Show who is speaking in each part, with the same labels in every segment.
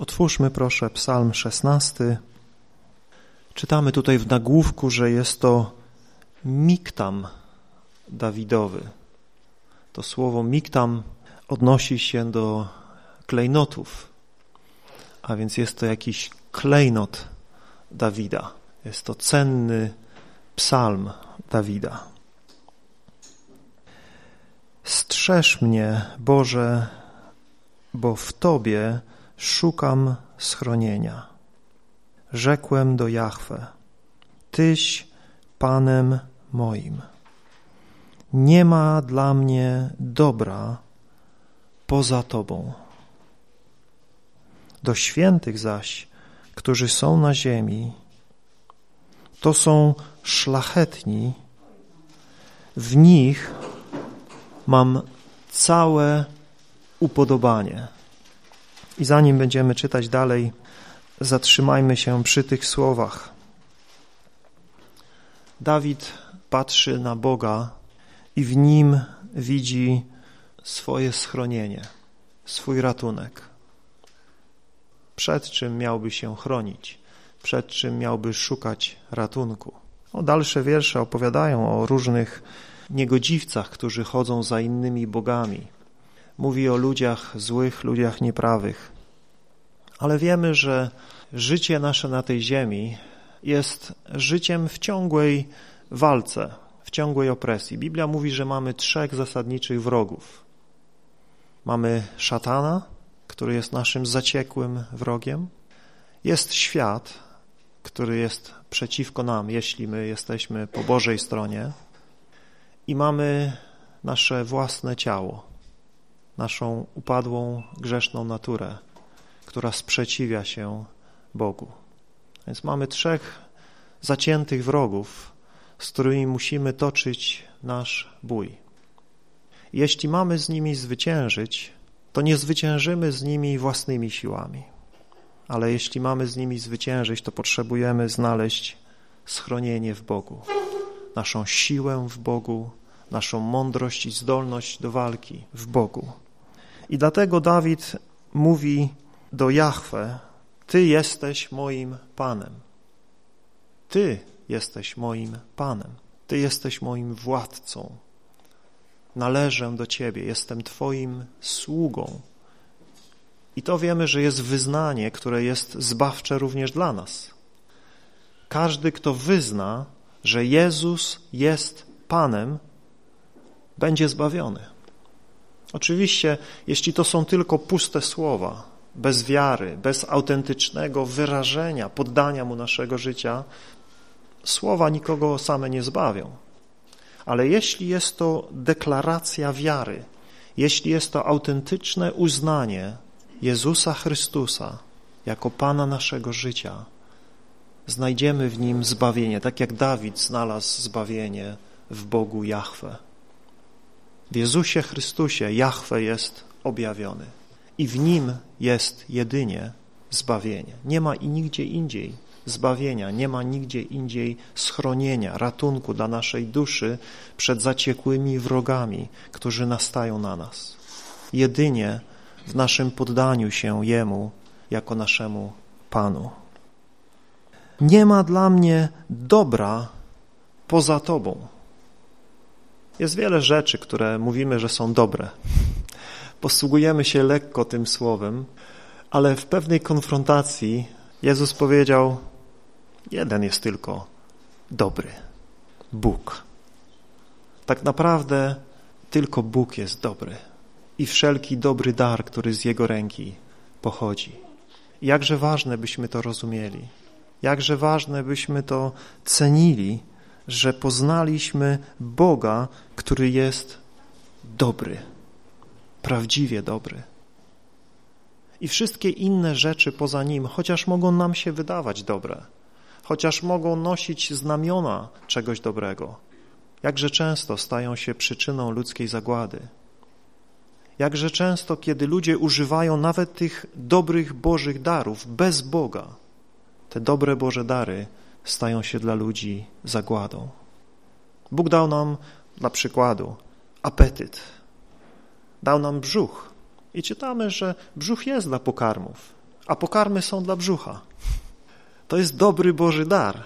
Speaker 1: Otwórzmy proszę Psalm 16. Czytamy tutaj w nagłówku, że jest to miktam Dawidowy. To słowo miktam odnosi się do klejnotów, a więc jest to jakiś klejnot Dawida. Jest to cenny psalm Dawida. Strzeż mnie, Boże, bo w Tobie szukam schronienia. Rzekłem do Jahwe, Tyś Panem moim. Nie ma dla mnie dobra poza Tobą. Do świętych zaś, którzy są na ziemi, to są szlachetni, w nich mam całe upodobanie. I zanim będziemy czytać dalej, zatrzymajmy się przy tych słowach. Dawid patrzy na Boga i w nim widzi swoje schronienie, swój ratunek. Przed czym miałby się chronić, przed czym miałby szukać ratunku. O dalsze wiersze opowiadają o różnych niegodziwcach, którzy chodzą za innymi bogami. Mówi o ludziach złych, ludziach nieprawych. Ale wiemy, że życie nasze na tej ziemi jest życiem w ciągłej walce, w ciągłej opresji. Biblia mówi, że mamy trzech zasadniczych wrogów. Mamy szatana, który jest naszym zaciekłym wrogiem. Jest świat, który jest przeciwko nam, jeśli my jesteśmy po Bożej stronie. I mamy nasze własne ciało, naszą upadłą, grzeszną naturę, która sprzeciwia się Bogu. Więc mamy trzech zaciętych wrogów, z którymi musimy toczyć nasz bój. Jeśli mamy z nimi zwyciężyć, to nie zwyciężymy z nimi własnymi siłami. Ale jeśli mamy z nimi zwyciężyć, to potrzebujemy znaleźć schronienie w Bogu, naszą siłę w Bogu, naszą mądrość i zdolność do walki w Bogu. I dlatego Dawid mówi do Jahwe, Ty jesteś moim Panem. Ty jesteś moim Panem. Ty jesteś moim władcą. Należę do Ciebie, jestem Twoim sługą. I to wiemy, że jest wyznanie, które jest zbawcze również dla nas. Każdy, kto wyzna, że Jezus jest Panem, będzie zbawiony. Oczywiście, jeśli to są tylko puste słowa, bez wiary, bez autentycznego wyrażenia, poddania Mu naszego życia, słowa nikogo same nie zbawią. Ale jeśli jest to deklaracja wiary, jeśli jest to autentyczne uznanie Jezusa Chrystusa jako Pana naszego życia, znajdziemy w Nim zbawienie, tak jak Dawid znalazł zbawienie w Bogu Jahwe. W Jezusie Chrystusie Jahwe jest objawiony i w Nim jest jedynie zbawienie. Nie ma i nigdzie indziej zbawienia, nie ma nigdzie indziej schronienia, ratunku dla naszej duszy przed zaciekłymi wrogami, którzy nastają na nas. Jedynie w naszym poddaniu się Jemu jako naszemu Panu. Nie ma dla mnie dobra poza Tobą. Jest wiele rzeczy, które mówimy, że są dobre. Posługujemy się lekko tym słowem, ale w pewnej konfrontacji Jezus powiedział, jeden jest tylko dobry, Bóg. Tak naprawdę tylko Bóg jest dobry i wszelki dobry dar, który z Jego ręki pochodzi. Jakże ważne byśmy to rozumieli, jakże ważne byśmy to cenili, że poznaliśmy Boga, który jest dobry, prawdziwie dobry. I wszystkie inne rzeczy poza Nim, chociaż mogą nam się wydawać dobre, chociaż mogą nosić znamiona czegoś dobrego, jakże często stają się przyczyną ludzkiej zagłady. Jakże często, kiedy ludzie używają nawet tych dobrych Bożych darów bez Boga, te dobre Boże dary stają się dla ludzi zagładą. Bóg dał nam, dla przykładu, apetyt. Dał nam brzuch. I czytamy, że brzuch jest dla pokarmów, a pokarmy są dla brzucha. To jest dobry Boży dar,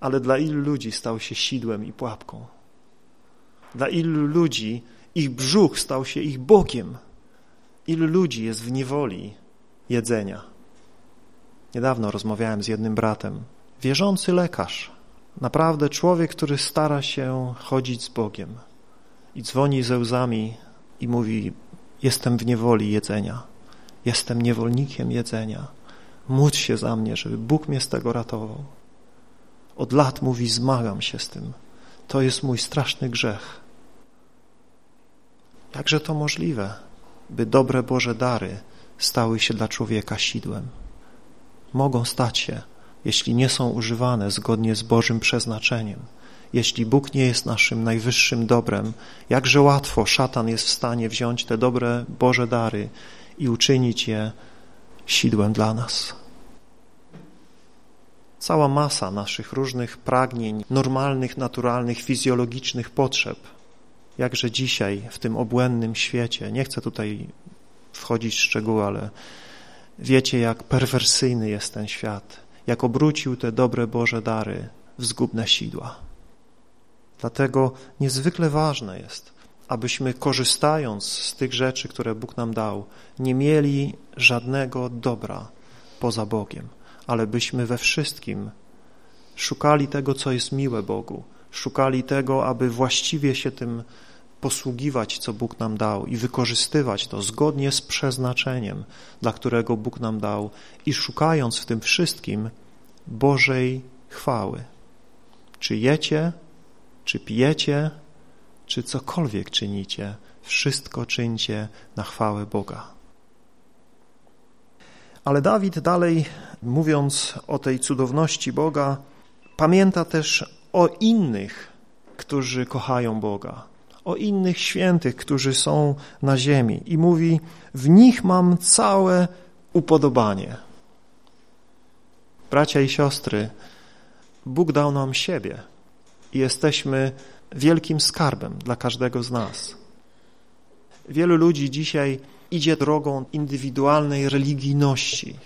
Speaker 1: ale dla ilu ludzi stał się sidłem i pułapką? Dla ilu ludzi ich brzuch stał się ich Bogiem? Ilu ludzi jest w niewoli jedzenia? Niedawno rozmawiałem z jednym bratem, wierzący lekarz, naprawdę człowiek, który stara się chodzić z Bogiem i dzwoni ze łzami i mówi, jestem w niewoli jedzenia, jestem niewolnikiem jedzenia, módl się za mnie, żeby Bóg mnie z tego ratował. Od lat mówi, zmagam się z tym, to jest mój straszny grzech. Jakże to możliwe, by dobre Boże dary stały się dla człowieka sidłem? Mogą stać się, jeśli nie są używane zgodnie z Bożym przeznaczeniem. Jeśli Bóg nie jest naszym najwyższym dobrem, jakże łatwo szatan jest w stanie wziąć te dobre Boże dary i uczynić je sidłem dla nas. Cała masa naszych różnych pragnień, normalnych, naturalnych, fizjologicznych potrzeb, jakże dzisiaj w tym obłędnym świecie, nie chcę tutaj wchodzić w szczegóły, ale wiecie, jak perwersyjny jest ten świat, jak obrócił te dobre Boże dary w zgubne sidła. Dlatego niezwykle ważne jest, abyśmy korzystając z tych rzeczy, które Bóg nam dał, nie mieli żadnego dobra poza Bogiem, ale byśmy we wszystkim szukali tego, co jest miłe Bogu, szukali tego, aby właściwie się tym posługiwać, co Bóg nam dał i wykorzystywać to zgodnie z przeznaczeniem, dla którego Bóg nam dał i szukając w tym wszystkim Bożej chwały. Czy jecie, czy pijecie, czy cokolwiek czynicie, wszystko czyńcie na chwałę Boga. Ale Dawid dalej, mówiąc o tej cudowności Boga, pamięta też o innych, którzy kochają Boga, o innych świętych, którzy są na ziemi i mówi, w nich mam całe upodobanie. Bracia i siostry, Bóg dał nam siebie i jesteśmy wielkim skarbem dla każdego z nas. Wielu ludzi dzisiaj idzie drogą indywidualnej religijności.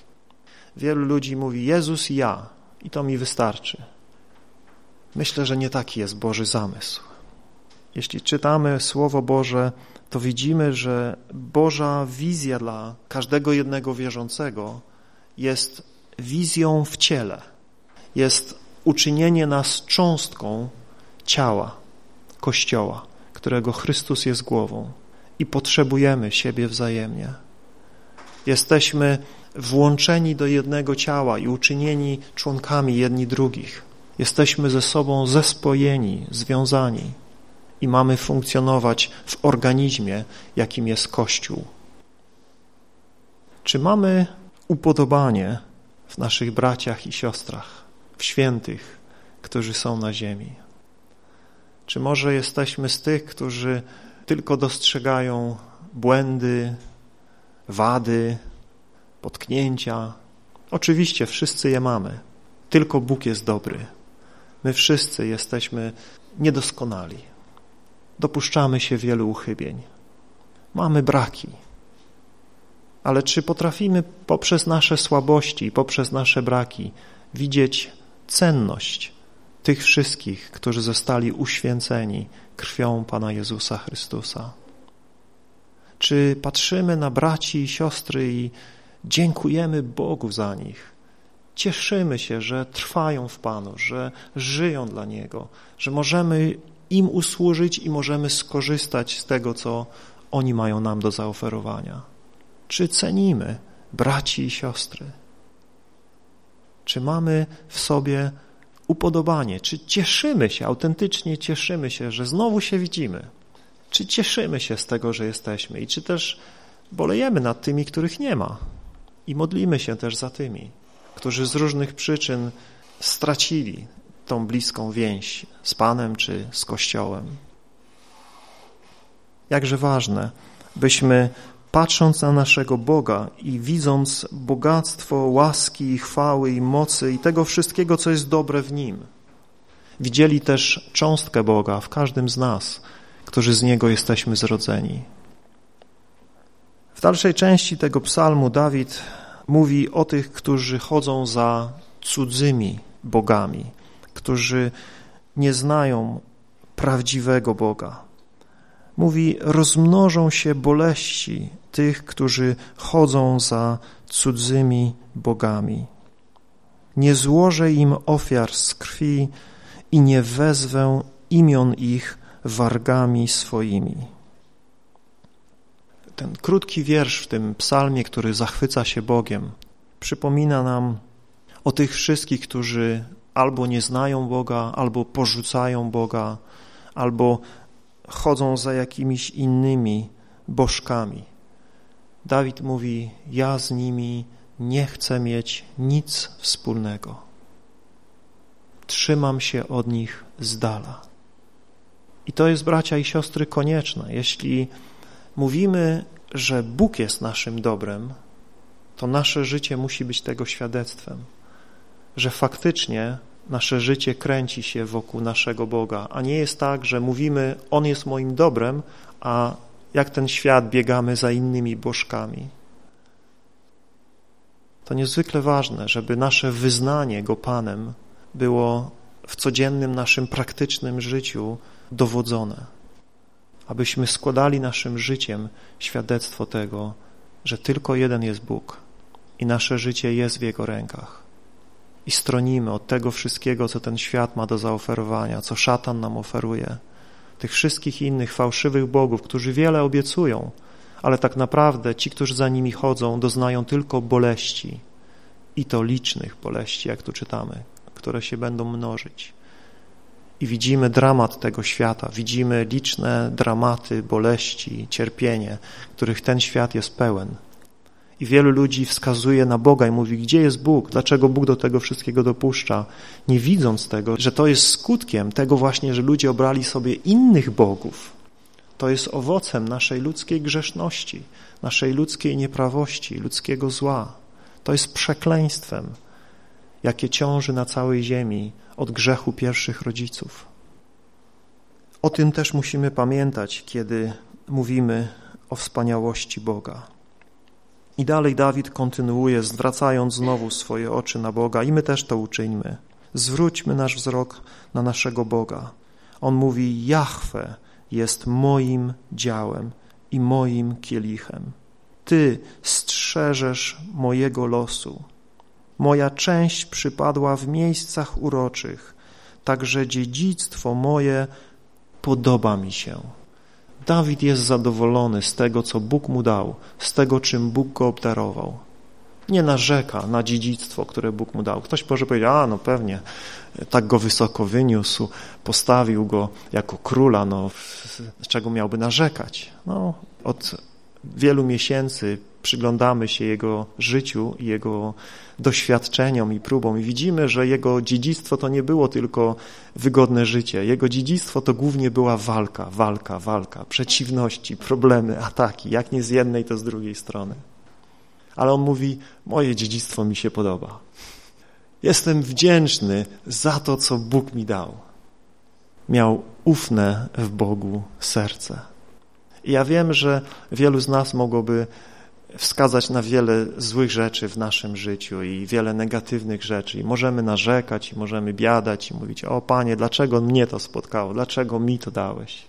Speaker 1: Wielu ludzi mówi Jezus ja i to mi wystarczy. Myślę, że nie taki jest Boży zamysł. Jeśli czytamy Słowo Boże, to widzimy, że Boża wizja dla każdego jednego wierzącego jest wizją w ciele. Jest uczynienie nas cząstką ciała, Kościoła, którego Chrystus jest głową i potrzebujemy siebie wzajemnie. Jesteśmy włączeni do jednego ciała i uczynieni członkami jedni drugich. Jesteśmy ze sobą zespojeni, związani i mamy funkcjonować w organizmie, jakim jest Kościół. Czy mamy upodobanie w naszych braciach i siostrach, w świętych, którzy są na ziemi? Czy może jesteśmy z tych, którzy tylko dostrzegają błędy, wady, potknięcia? Oczywiście wszyscy je mamy, tylko Bóg jest dobry. My wszyscy jesteśmy niedoskonali. Dopuszczamy się wielu uchybień. Mamy braki. Ale czy potrafimy poprzez nasze słabości, poprzez nasze braki widzieć cenność tych wszystkich, którzy zostali uświęceni krwią Pana Jezusa Chrystusa? Czy patrzymy na braci i siostry i dziękujemy Bogu za nich? Cieszymy się, że trwają w Panu, że żyją dla Niego, że możemy im usłużyć i możemy skorzystać z tego, co oni mają nam do zaoferowania. Czy cenimy braci i siostry? Czy mamy w sobie upodobanie? Czy cieszymy się, autentycznie cieszymy się, że znowu się widzimy? Czy cieszymy się z tego, że jesteśmy? I czy też bolejemy nad tymi, których nie ma? I modlimy się też za tymi, którzy z różnych przyczyn stracili tą bliską więź z Panem czy z Kościołem. Jakże ważne, byśmy patrząc na naszego Boga i widząc bogactwo łaski, chwały i mocy i tego wszystkiego, co jest dobre w Nim, widzieli też cząstkę Boga w każdym z nas, którzy z Niego jesteśmy zrodzeni. W dalszej części tego psalmu Dawid mówi o tych, którzy chodzą za cudzymi bogami, którzy nie znają prawdziwego Boga. Mówi, rozmnożą się boleści tych, którzy chodzą za cudzymi bogami. Nie złożę im ofiar z krwi i nie wezwę imion ich wargami swoimi. Ten krótki wiersz w tym psalmie, który zachwyca się Bogiem, przypomina nam o tych wszystkich, którzy albo nie znają Boga, albo porzucają Boga, albo chodzą za jakimiś innymi bożkami. Dawid mówi, ja z nimi nie chcę mieć nic wspólnego. Trzymam się od nich z dala. I to jest, bracia i siostry, konieczne. Jeśli mówimy, że Bóg jest naszym dobrem, to nasze życie musi być tego świadectwem, że faktycznie nasze życie kręci się wokół naszego Boga, a nie jest tak, że mówimy, On jest moim dobrem, a jak ten świat biegamy za innymi bożkami. To niezwykle ważne, żeby nasze wyznanie Go Panem było w codziennym naszym praktycznym życiu dowodzone. Abyśmy składali naszym życiem świadectwo tego, że tylko jeden jest Bóg i nasze życie jest w Jego rękach. I stronimy od tego wszystkiego, co ten świat ma do zaoferowania, co szatan nam oferuje, tych wszystkich innych fałszywych bogów, którzy wiele obiecują, ale tak naprawdę ci, którzy za nimi chodzą, doznają tylko boleści i to licznych boleści, jak tu czytamy, które się będą mnożyć. I widzimy dramat tego świata, widzimy liczne dramaty, boleści, cierpienie, których ten świat jest pełen. I wielu ludzi wskazuje na Boga i mówi, gdzie jest Bóg? Dlaczego Bóg do tego wszystkiego dopuszcza? Nie widząc tego, że to jest skutkiem tego właśnie, że ludzie obrali sobie innych bogów. To jest owocem naszej ludzkiej grzeszności, naszej ludzkiej nieprawości, ludzkiego zła. To jest przekleństwem, jakie ciąży na całej ziemi od grzechu pierwszych rodziców. O tym też musimy pamiętać, kiedy mówimy o wspaniałości Boga. I dalej Dawid kontynuuje, zwracając znowu swoje oczy na Boga i my też to uczyńmy. Zwróćmy nasz wzrok na naszego Boga. On mówi, Jahwe jest moim działem i moim kielichem. Ty strzeżesz mojego losu. Moja część przypadła w miejscach uroczych, także dziedzictwo moje podoba mi się. Dawid jest zadowolony z tego, co Bóg mu dał, z tego, czym Bóg go obdarował. Nie narzeka na dziedzictwo, które Bóg mu dał. Ktoś może powiedzieć, a no pewnie, tak go wysoko wyniósł, postawił go jako króla, no z czego miałby narzekać? No, od wielu miesięcy przyglądamy się jego życiu jego doświadczeniom i próbom i widzimy, że jego dziedzictwo to nie było tylko wygodne życie. Jego dziedzictwo to głównie była walka, walka, walka, przeciwności, problemy, ataki, jak nie z jednej, to z drugiej strony. Ale on mówi, moje dziedzictwo mi się podoba. Jestem wdzięczny za to, co Bóg mi dał. Miał ufne w Bogu serce. I ja wiem, że wielu z nas mogłoby wskazać na wiele złych rzeczy w naszym życiu i wiele negatywnych rzeczy. I możemy narzekać, i możemy biadać i mówić, o Panie, dlaczego mnie to spotkało? Dlaczego mi to dałeś?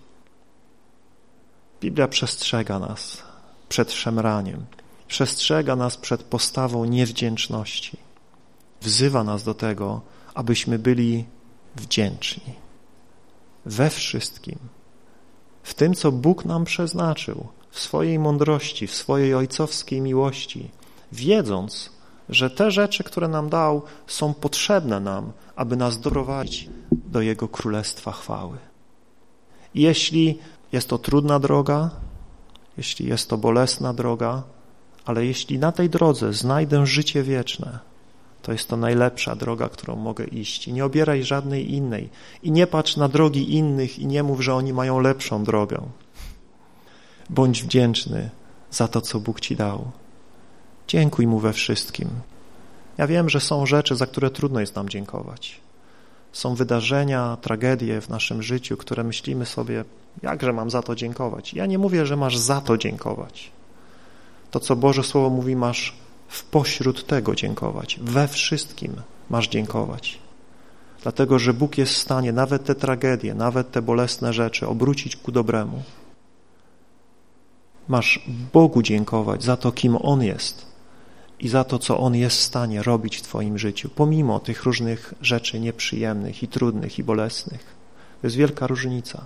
Speaker 1: Biblia przestrzega nas przed szemraniem. Przestrzega nas przed postawą niewdzięczności. Wzywa nas do tego, abyśmy byli wdzięczni. We wszystkim. W tym, co Bóg nam przeznaczył w swojej mądrości, w swojej ojcowskiej miłości, wiedząc, że te rzeczy, które nam dał, są potrzebne nam, aby nas doprowadzić do Jego Królestwa chwały. Jeśli jest to trudna droga, jeśli jest to bolesna droga, ale jeśli na tej drodze znajdę życie wieczne, to jest to najlepsza droga, którą mogę iść. I nie obieraj żadnej innej. I nie patrz na drogi innych i nie mów, że oni mają lepszą drogę. Bądź wdzięczny za to, co Bóg Ci dał. Dziękuj Mu we wszystkim. Ja wiem, że są rzeczy, za które trudno jest nam dziękować. Są wydarzenia, tragedie w naszym życiu, które myślimy sobie, jakże mam za to dziękować. Ja nie mówię, że masz za to dziękować. To, co Boże Słowo mówi, masz w pośród tego dziękować. We wszystkim masz dziękować. Dlatego, że Bóg jest w stanie nawet te tragedie, nawet te bolesne rzeczy obrócić ku dobremu. Masz Bogu dziękować za to, kim On jest i za to, co On jest w stanie robić w Twoim życiu, pomimo tych różnych rzeczy nieprzyjemnych i trudnych i bolesnych. To jest wielka różnica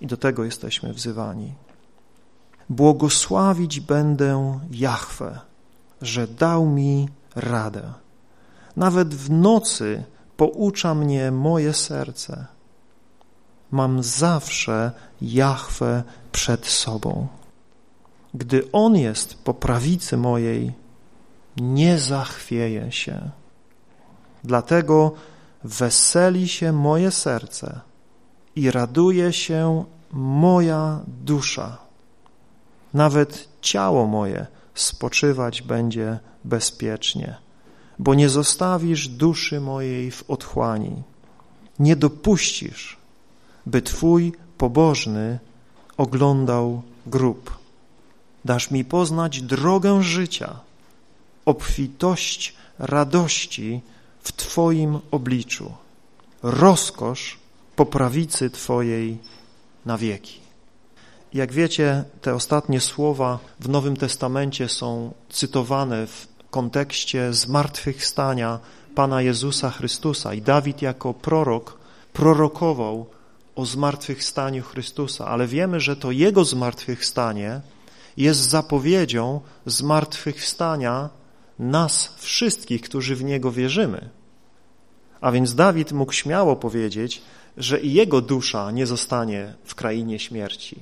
Speaker 1: i do tego jesteśmy wzywani. Błogosławić będę Jahwe, że dał mi radę. Nawet w nocy poucza mnie moje serce. Mam zawsze Jahwe przed sobą. Gdy On jest po prawicy mojej, nie zachwieję się. Dlatego weseli się moje serce i raduje się moja dusza. Nawet ciało moje spoczywać będzie bezpiecznie, bo nie zostawisz duszy mojej w otchłani. Nie dopuścisz, by Twój pobożny oglądał grób. Dasz mi poznać drogę życia, obfitość radości w Twoim obliczu, rozkosz po prawicy Twojej na wieki. Jak wiecie, te ostatnie słowa w Nowym Testamencie są cytowane w kontekście zmartwychwstania Pana Jezusa Chrystusa. I Dawid jako prorok prorokował o zmartwychwstaniu Chrystusa, ale wiemy, że to Jego zmartwychwstanie jest zapowiedzią zmartwychwstania nas wszystkich, którzy w Niego wierzymy. A więc Dawid mógł śmiało powiedzieć, że i jego dusza nie zostanie w krainie śmierci,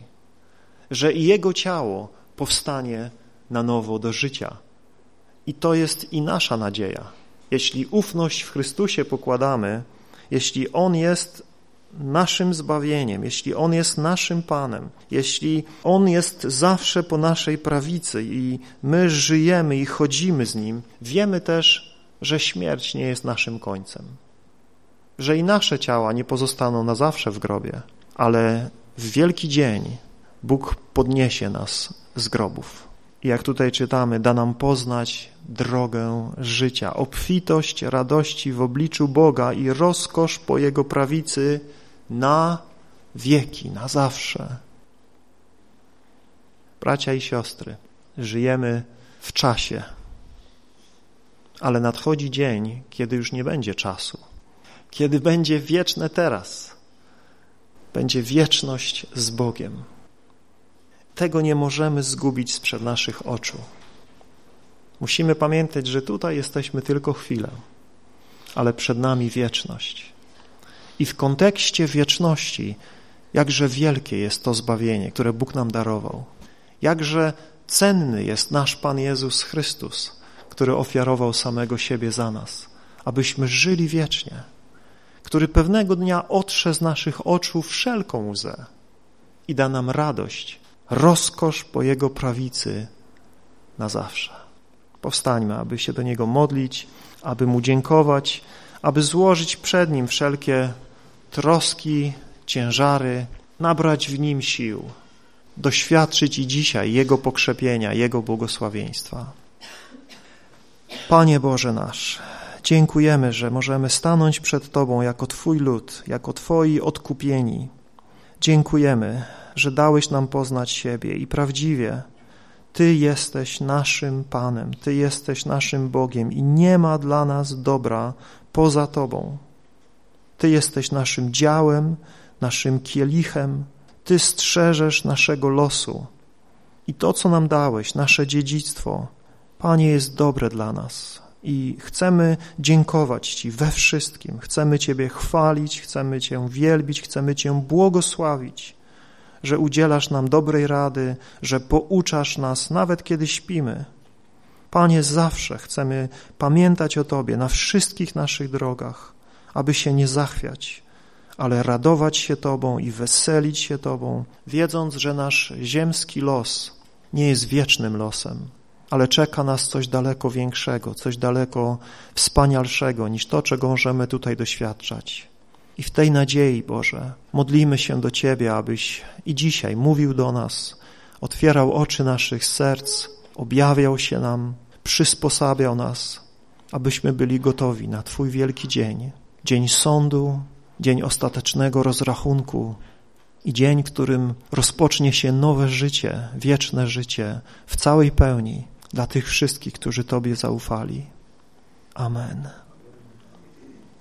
Speaker 1: że i jego ciało powstanie na nowo do życia. I to jest i nasza nadzieja. Jeśli ufność w Chrystusie pokładamy, jeśli On jest naszym zbawieniem, jeśli On jest naszym Panem, jeśli On jest zawsze po naszej prawicy i my żyjemy i chodzimy z Nim, wiemy też, że śmierć nie jest naszym końcem. Że i nasze ciała nie pozostaną na zawsze w grobie, ale w wielki dzień Bóg podniesie nas z grobów. Jak tutaj czytamy, da nam poznać drogę życia, obfitość radości w obliczu Boga i rozkosz po Jego prawicy na wieki, na zawsze. Bracia i siostry, żyjemy w czasie, ale nadchodzi dzień, kiedy już nie będzie czasu, kiedy będzie wieczne teraz, będzie wieczność z Bogiem. Tego nie możemy zgubić sprzed naszych oczu. Musimy pamiętać, że tutaj jesteśmy tylko chwilę, ale przed nami wieczność. I w kontekście wieczności, jakże wielkie jest to zbawienie, które Bóg nam darował. Jakże cenny jest nasz Pan Jezus Chrystus, który ofiarował samego siebie za nas, abyśmy żyli wiecznie, który pewnego dnia otrze z naszych oczu wszelką łzę i da nam radość, rozkosz po Jego prawicy na zawsze. Powstańmy, aby się do Niego modlić, aby Mu dziękować, aby złożyć przed Nim wszelkie troski, ciężary, nabrać w Nim sił, doświadczyć i dzisiaj Jego pokrzepienia, Jego błogosławieństwa. Panie Boże nasz, dziękujemy, że możemy stanąć przed Tobą jako Twój lud, jako Twoi odkupieni. Dziękujemy, że dałeś nam poznać siebie i prawdziwie. Ty jesteś naszym Panem, Ty jesteś naszym Bogiem i nie ma dla nas dobra poza Tobą. Ty jesteś naszym działem, naszym kielichem, Ty strzeżesz naszego losu. I to, co nam dałeś, nasze dziedzictwo, Panie, jest dobre dla nas. I chcemy dziękować Ci we wszystkim, chcemy Ciebie chwalić, chcemy Cię wielbić, chcemy Cię błogosławić, że udzielasz nam dobrej rady, że pouczasz nas, nawet kiedy śpimy. Panie, zawsze chcemy pamiętać o Tobie na wszystkich naszych drogach, aby się nie zachwiać, ale radować się Tobą i weselić się Tobą, wiedząc, że nasz ziemski los nie jest wiecznym losem, ale czeka nas coś daleko większego, coś daleko wspanialszego niż to, czego możemy tutaj doświadczać. I w tej nadziei, Boże, modlimy się do Ciebie, abyś i dzisiaj mówił do nas, otwierał oczy naszych serc, objawiał się nam, przysposabiał nas, abyśmy byli gotowi na Twój wielki dzień, dzień sądu, dzień ostatecznego rozrachunku i dzień, którym rozpocznie się nowe życie, wieczne życie w całej pełni dla tych wszystkich, którzy Tobie zaufali. Amen.